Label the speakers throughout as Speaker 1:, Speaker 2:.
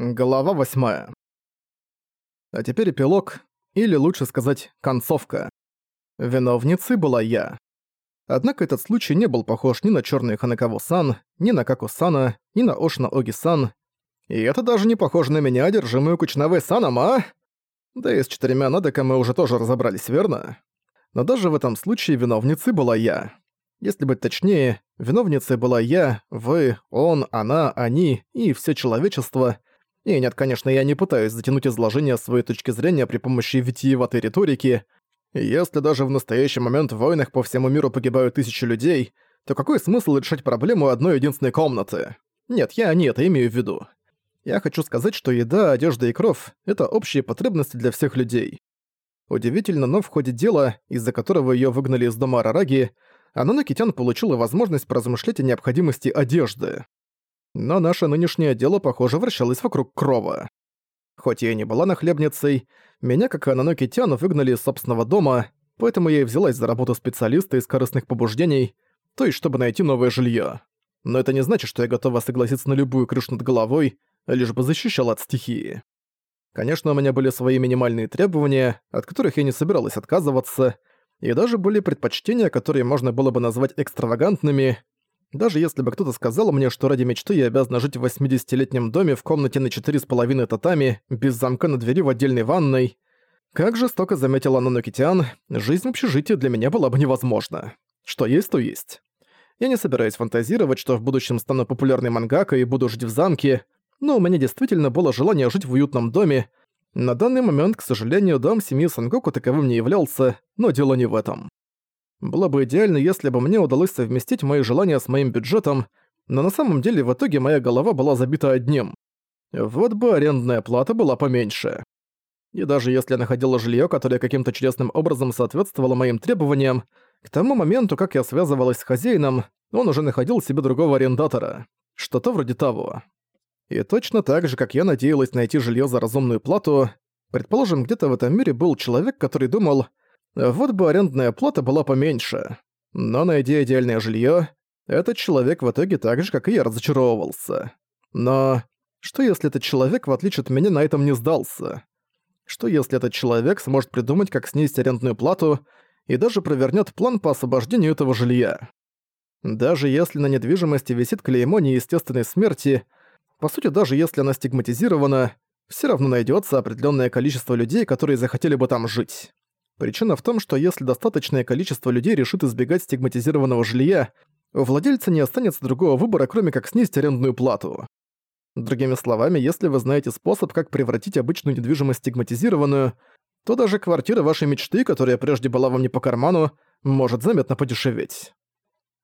Speaker 1: Глава 8. А теперь эпилог, или лучше сказать, концовка. Виновницей была я. Однако этот случай не был похож ни на чёрный Ханекаву-сан, ни на Каку-сана, ни на Ошна Оги-сан. И это даже не похоже на меня, одержимую Кучнавой-саном, а? Да и с четырьмя Надека мы уже тоже разобрались, верно? Но даже в этом случае виновницей была я. Если быть точнее, виновницей была я, вы, он, она, они и все человечество — и нет, конечно, я не пытаюсь затянуть изложение своей точки зрения при помощи витиеватой риторики. Если даже в настоящий момент в войнах по всему миру погибают тысячи людей, то какой смысл решать проблему одной единственной комнаты? Нет, я не это имею в виду. Я хочу сказать, что еда, одежда и кровь — это общие потребности для всех людей. Удивительно, но в ходе дела, из-за которого её выгнали из дома Арараги, Анана Китян получила возможность поразмышлять о необходимости одежды но наше нынешнее дело, похоже, вращалось вокруг крова. Хоть я и не была нахлебницей, меня, как и Ананоки Тян, выгнали из собственного дома, поэтому я и взялась за работу специалиста из корыстных побуждений, то есть чтобы найти новое жилье. Но это не значит, что я готова согласиться на любую крышу над головой, лишь бы защищала от стихии. Конечно, у меня были свои минимальные требования, от которых я не собиралась отказываться, и даже были предпочтения, которые можно было бы назвать экстравагантными, даже если бы кто-то сказал мне, что ради мечты я обязана жить в 80-летнем доме в комнате на 4,5 татами, без замка на двери в отдельной ванной, как жестоко заметила Нанокитян, жизнь в общежитии для меня была бы невозможна. Что есть, то есть. Я не собираюсь фантазировать, что в будущем стану популярной мангакой и буду жить в замке, но у меня действительно было желание жить в уютном доме. На данный момент, к сожалению, дом семьи Сангоку таковым не являлся, но дело не в этом. Было бы идеально, если бы мне удалось совместить мои желания с моим бюджетом, но на самом деле в итоге моя голова была забита одним. Вот бы арендная плата была поменьше. И даже если я находила жилье, которое каким-то чудесным образом соответствовало моим требованиям, к тому моменту, как я связывалась с хозяином, он уже находил себе другого арендатора. Что-то вроде того. И точно так же, как я надеялась найти жилье за разумную плату, предположим, где-то в этом мире был человек, который думал, вот бы арендная плата была поменьше. Но найдя идеальное жилье, этот человек в итоге так же, как и я, разочаровывался. Но что если этот человек, в отличие от меня, на этом не сдался? Что если этот человек сможет придумать, как снизить арендную плату и даже провернет план по освобождению этого жилья? Даже если на недвижимости висит клеймо неестественной смерти, по сути, даже если она стигматизирована, все равно найдется определенное количество людей, которые захотели бы там жить. Причина в том, что если достаточное количество людей решит избегать стигматизированного жилья, у владельца не останется другого выбора, кроме как снизить арендную плату. Другими словами, если вы знаете способ, как превратить обычную недвижимость в стигматизированную, то даже квартира вашей мечты, которая прежде была вам не по карману, может заметно подешеветь.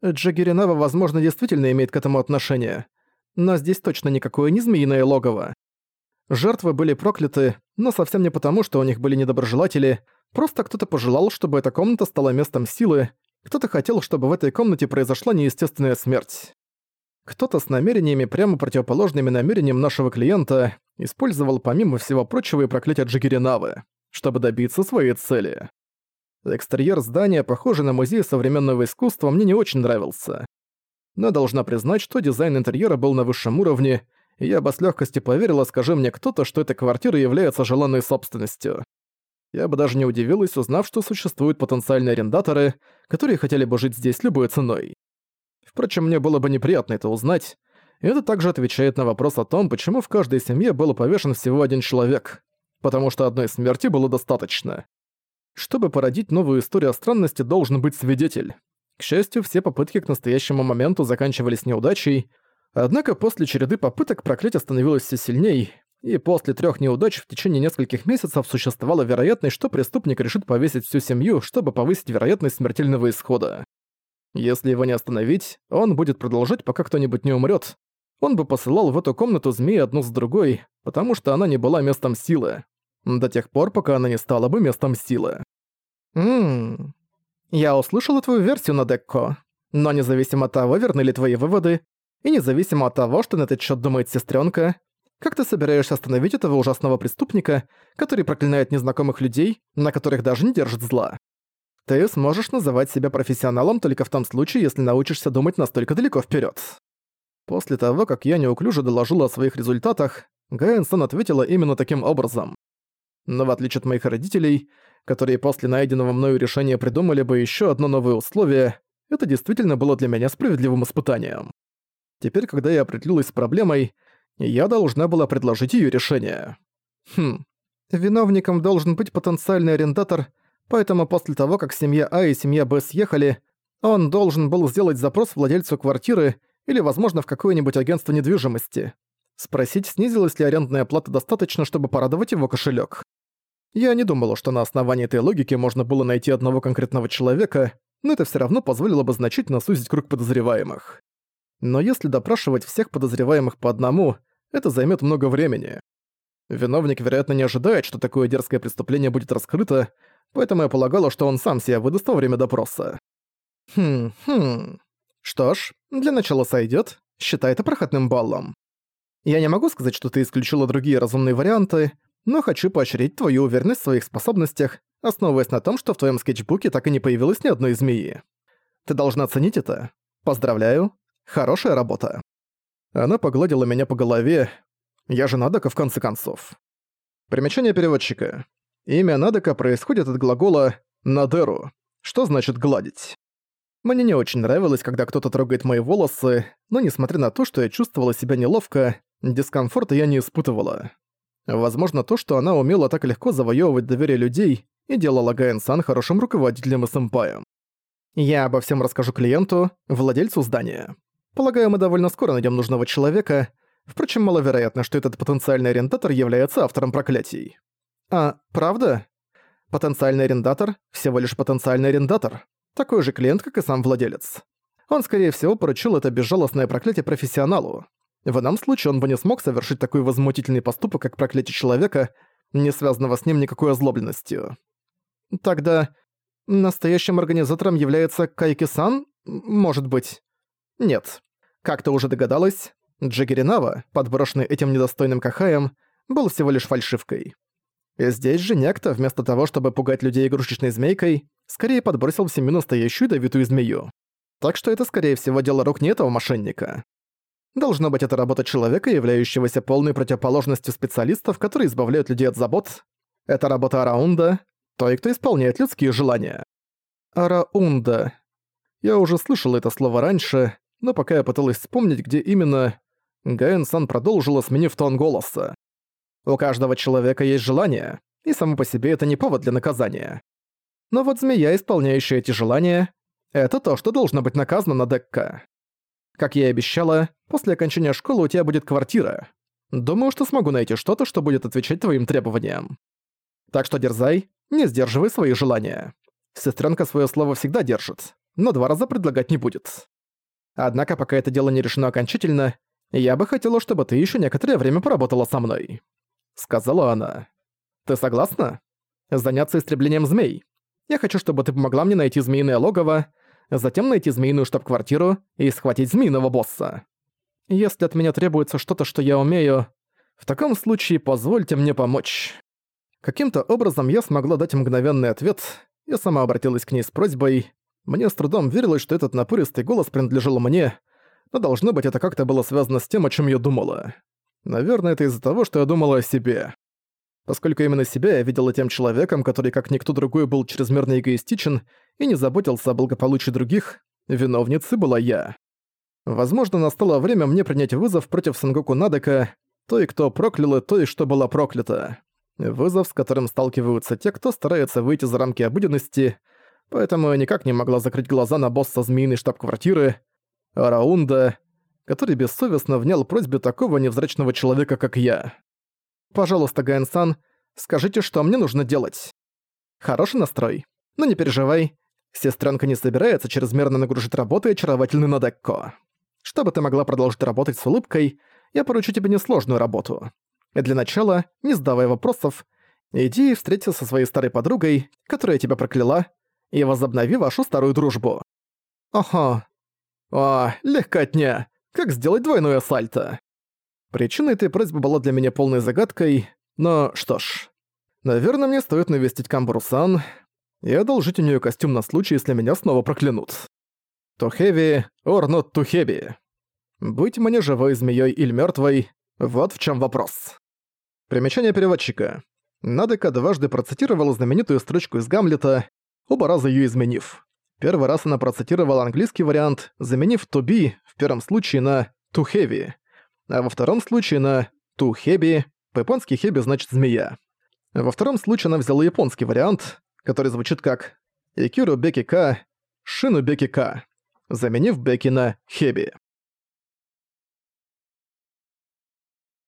Speaker 1: Джаггеринава, возможно, действительно имеет к этому отношение. Но здесь точно никакое не змеиное логово. Жертвы были прокляты, но совсем не потому, что у них были недоброжелатели, Просто кто-то пожелал, чтобы эта комната стала местом силы, кто-то хотел, чтобы в этой комнате произошла неестественная смерть. Кто-то с намерениями, прямо противоположными намерениям нашего клиента, использовал помимо всего прочего и проклятие Джигиринавы, чтобы добиться своей цели. Экстерьер здания, похожий на музей современного искусства, мне не очень нравился. Но должна признать, что дизайн интерьера был на высшем уровне, и я бы с легкостью поверила, скажи мне кто-то, что эта квартира является желанной собственностью. Я бы даже не удивилась, узнав, что существуют потенциальные арендаторы, которые хотели бы жить здесь любой ценой. Впрочем, мне было бы неприятно это узнать. И это также отвечает на вопрос о том, почему в каждой семье был повешен всего один человек. Потому что одной смерти было достаточно. Чтобы породить новую историю о странности, должен быть свидетель. К счастью, все попытки к настоящему моменту заканчивались неудачей, однако после череды попыток проклятие становилось все сильней, и после трех неудач в течение нескольких месяцев существовала вероятность, что преступник решит повесить всю семью, чтобы повысить вероятность смертельного исхода. Если его не остановить, он будет продолжать, пока кто-нибудь не умрет. Он бы посылал в эту комнату змеи одну с другой, потому что она не была местом силы. До тех пор, пока она не стала бы местом силы. Ммм... Я услышала твою версию, Надекко. Но независимо от того, верны ли твои выводы, и независимо от того, что на этот счет думает сестренка, как ты собираешься остановить этого ужасного преступника, который проклинает незнакомых людей, на которых даже не держит зла? Ты сможешь называть себя профессионалом только в том случае, если научишься думать настолько далеко вперед. После того, как я неуклюже доложила о своих результатах, Гаэн-сан ответила именно таким образом. Но в отличие от моих родителей, которые после найденного мною решения придумали бы еще одно новое условие, это действительно было для меня справедливым испытанием. Теперь, когда я определилась с проблемой, я должна была предложить ее решение. Хм. Виновником должен быть потенциальный арендатор, поэтому после того, как семья А и семья Б съехали, он должен был сделать запрос владельцу квартиры или, возможно, в какое-нибудь агентство недвижимости. Спросить, снизилась ли арендная плата достаточно, чтобы порадовать его кошелек. Я не думала, что на основании этой логики можно было найти одного конкретного человека, но это все равно позволило бы значительно сузить круг подозреваемых. Но если допрашивать всех подозреваемых по одному, это займет много времени. Виновник, вероятно, не ожидает, что такое дерзкое преступление будет раскрыто, поэтому я полагала, что он сам себя выдаст во время допроса. Хм, хм. Что ж, для начала сойдет. Считай это проходным баллом. Я не могу сказать, что ты исключила другие разумные варианты, но хочу поощрить твою уверенность в своих способностях, основываясь на том, что в твоем скетчбуке так и не появилось ни одной змеи. Ты должна ценить это. Поздравляю. Хорошая работа. Она погладила меня по голове. Я же Надока в конце концов. Примечание переводчика. Имя Надока происходит от глагола «надеру», что значит «гладить». Мне не очень нравилось, когда кто-то трогает мои волосы, но несмотря на то, что я чувствовала себя неловко, дискомфорта я не испытывала. Возможно, то, что она умела так легко завоевывать доверие людей, и делала Гаэн-сан хорошим руководителем и сэмпаем. Я обо всем расскажу клиенту, владельцу здания. Полагаю, мы довольно скоро найдем нужного человека, впрочем, маловероятно, что этот потенциальный арендатор является автором проклятий. А, правда? Потенциальный арендатор – всего лишь потенциальный арендатор. Такой же клиент, как и сам владелец. Он, скорее всего, поручил это безжалостное проклятие профессионалу. В ином случае он бы не смог совершить такой возмутительный поступок, как проклятие человека, не связанного с ним никакой озлобленностью. Тогда настоящим организатором является Кайки-сан? Может быть. Нет. Как ты уже догадалась, Джигеринава, подброшенный этим недостойным Кахаем, был всего лишь фальшивкой. И здесь же некто, вместо того, чтобы пугать людей игрушечной змейкой, скорее подбросил в семью настоящую ядовитую змею. Так что это, скорее всего, дело рук не этого мошенника. Должно быть, это работа человека, являющегося полной противоположностью специалистов, которые избавляют людей от забот. Это работа Араунда, той, кто исполняет людские желания. Араунда. Я уже слышал это слово раньше, но пока я пыталась вспомнить, где именно, Гаэн-сан продолжила, сменив тон голоса. У каждого человека есть желание, и само по себе это не повод для наказания. Но вот змея, исполняющая эти желания, это то, что должно быть наказано на Декка. Как я и обещала, после окончания школы у тебя будет квартира. Думаю, что смогу найти что-то, что будет отвечать твоим требованиям. Так что дерзай, не сдерживай свои желания. Сестренка свое слово всегда держит, но два раза предлагать не будет. Однако, пока это дело не решено окончательно, я бы хотела, чтобы ты еще некоторое время поработала со мной. Сказала она. Ты согласна? Заняться истреблением змей. Я хочу, чтобы ты помогла мне найти змеиное логово, затем найти змеиную штаб-квартиру и схватить змеиного босса. Если от меня требуется что-то, что я умею, в таком случае позвольте мне помочь». Каким-то образом я смогла дать мгновенный ответ, я сама обратилась к ней с просьбой. Мне с трудом верилось, что этот напористый голос принадлежал мне, но должно быть это как-то было связано с тем, о чем я думала. Наверное, это из-за того, что я думала о себе. Поскольку именно себя я видела тем человеком, который как никто другой был чрезмерно эгоистичен и не заботился о благополучии других, виновницей была я. Возможно, настало время мне принять вызов против Сангоку Надека, той, кто проклял, и той, что была проклята. Вызов, с которым сталкиваются те, кто старается выйти за рамки обыденности, поэтому я никак не могла закрыть глаза на босса змеиной штаб-квартиры, Раунда, который бессовестно внял просьбе такого невзрачного человека, как я. Пожалуйста, Гаэн-сан, скажите, что мне нужно делать. Хороший настрой. Но не переживай. Сестренка не собирается чрезмерно нагружить работой очаровательный Надекко. Чтобы ты могла продолжить работать с улыбкой, я поручу тебе несложную работу. И для начала, не задавая вопросов, иди и встреться со своей старой подругой, которая тебя прокляла, и возобнови вашу старую дружбу. Ага. О, легкотня. Как сделать двойное сальто? Причина этой просьбы была для меня полной загадкой, но что ж. Наверное, мне стоит навестить Камбрусан и одолжить у нее костюм на случай, если меня снова проклянут. To heavy or not to heavy. Быть мне живой змеей или мертвой, вот в чем вопрос. Примечание переводчика. Надека дважды процитировала знаменитую строчку из Гамлета, оба раза ее изменив. Первый раз она процитировала английский вариант, заменив to be в первом случае на to heavy, а во втором случае на to heavy, по-японски heavy значит змея. Во втором случае она взяла японский вариант, который звучит как Икиру Беки Ка, Шину Беки Ка, заменив Беки на Хеби.